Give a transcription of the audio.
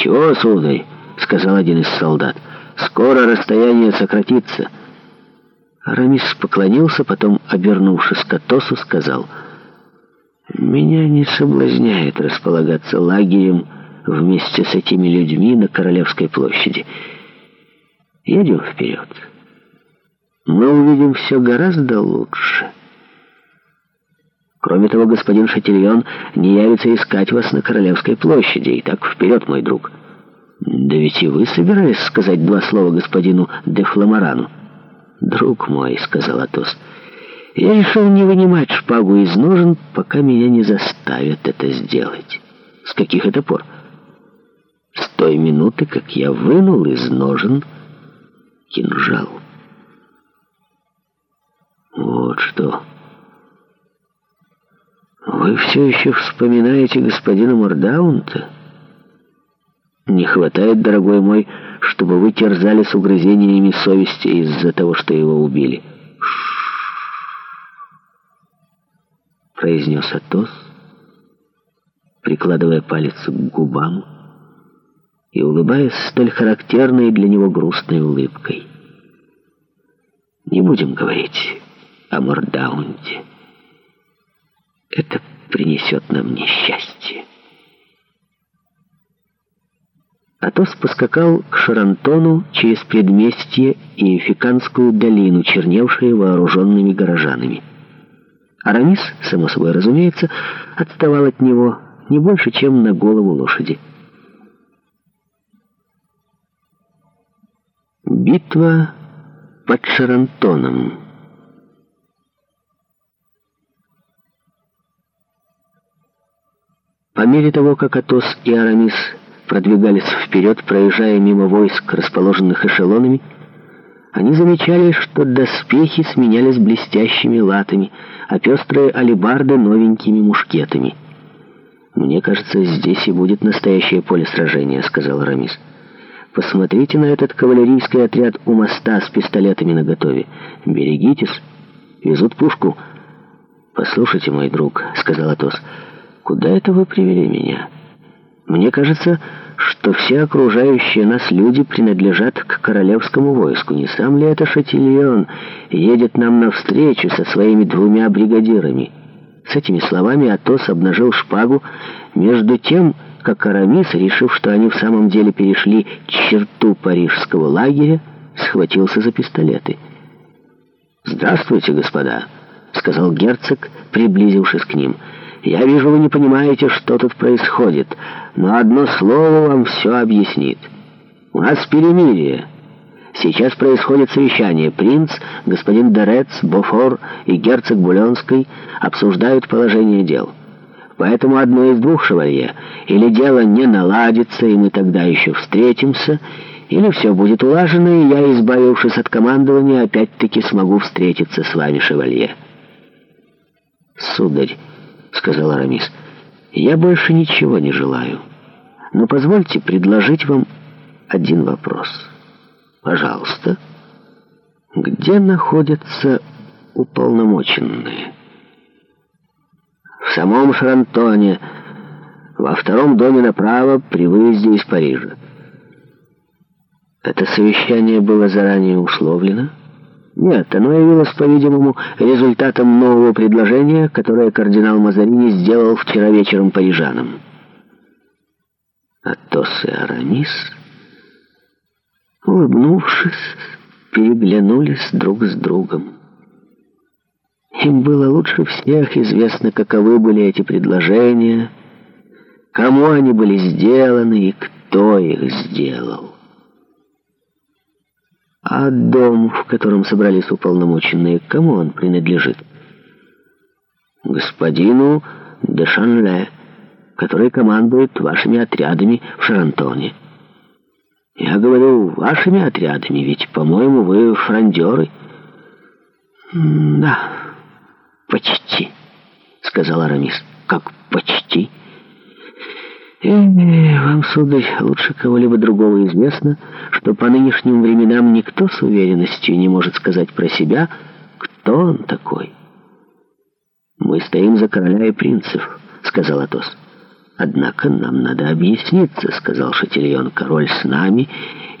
«Ничего, сударь», — сказал один из солдат, — «скоро расстояние сократится». Арамис поклонился, потом, обернувшись к Атосу, сказал, «Меня не соблазняет располагаться лагерем вместе с этими людьми на Королевской площади. Едем вперед. Мы увидим все гораздо лучше». Кроме того, господин Шатильон не явится искать вас на Королевской площади. И так вперед, мой друг. Да ведь и вы собирались сказать два слова господину де Фламорану? Друг мой, — сказал Атос, — я решил не вынимать шпагу из ножен, пока меня не заставят это сделать. С каких это пор? С той минуты, как я вынул из ножен кинжал. Вот что... А «Вы все еще вспоминаете господина Мордаунта?» «Не хватает, дорогой мой, чтобы вы терзали с угрызениями совести из-за того, что его убили». произнес Атос, прикладывая палец к губам и улыбаясь столь характерной для него грустной улыбкой. «Не будем говорить о Мордаунте» это принесет нам несчастье. Атос поскакал к Шарантону через предместье и Фиканскую долину, черневшие вооруженными горожанами. Арамис, само собой разумеется, отставал от него не больше, чем на голову лошади. Битва под Шарантоном По мере того, как Атос и Арамис продвигались вперед, проезжая мимо войск, расположенных эшелонами, они замечали, что доспехи сменялись блестящими латами, а пестрые алебарды — новенькими мушкетами. «Мне кажется, здесь и будет настоящее поле сражения», — сказал Арамис. «Посмотрите на этот кавалерийский отряд у моста с пистолетами наготове. Берегитесь, везут пушку». «Послушайте, мой друг», — сказал Атос, — Куда это вы привели меня? Мне кажется, что все окружающие нас люди принадлежат к королевскому войску. Не сам ли это Шатильон едет нам навстречу со своими двумя бригадирами? С этими словами Атос обнажил шпагу. Между тем, как Арамис, решив, что они в самом деле перешли черту парижского лагеря, схватился за пистолеты. «Здравствуйте, господа!» — сказал герцог, приблизившись к ним — я вижу, вы не понимаете, что тут происходит, но одно слово вам все объяснит. У нас перемирие. Сейчас происходит совещание. Принц, господин Дерец, Бофор и герцог Буленской обсуждают положение дел. Поэтому одно из двух, шевалье, или дело не наладится, и мы тогда еще встретимся, или все будет улажено, и я, избавившись от командования, опять-таки смогу встретиться с вами, шевалье. Сударь, — сказал Арамис. «Я больше ничего не желаю. Но позвольте предложить вам один вопрос. Пожалуйста, где находятся уполномоченные?» «В самом Шрантоне, во втором доме направо при выезде из Парижа». «Это совещание было заранее условлено?» Нет, оно явилось, по-видимому, результатом нового предложения, которое кардинал Мазарини сделал вчера вечером парижанам. Атос и Арамис, улыбнувшись, переглянулись друг с другом. Им было лучше всех известно, каковы были эти предложения, кому они были сделаны и кто их сделал. А дом, в котором собрались уполномоченные, кому он принадлежит? Господину де Шанле, который командует вашими отрядами в Шарантоне. Я говорю, вашими отрядами, ведь, по-моему, вы фрондеры. Да, почти, сказал Арамис. Как почти? Э -э -э вам, сударь, а лучше кого-либо другого известно, что по нынешним временам никто с уверенностью не может сказать про себя, кто он такой. «Мы стоим за короля и принцев», — сказал Атос. «Однако нам надо объясниться», — сказал Шатильон. «Король с нами,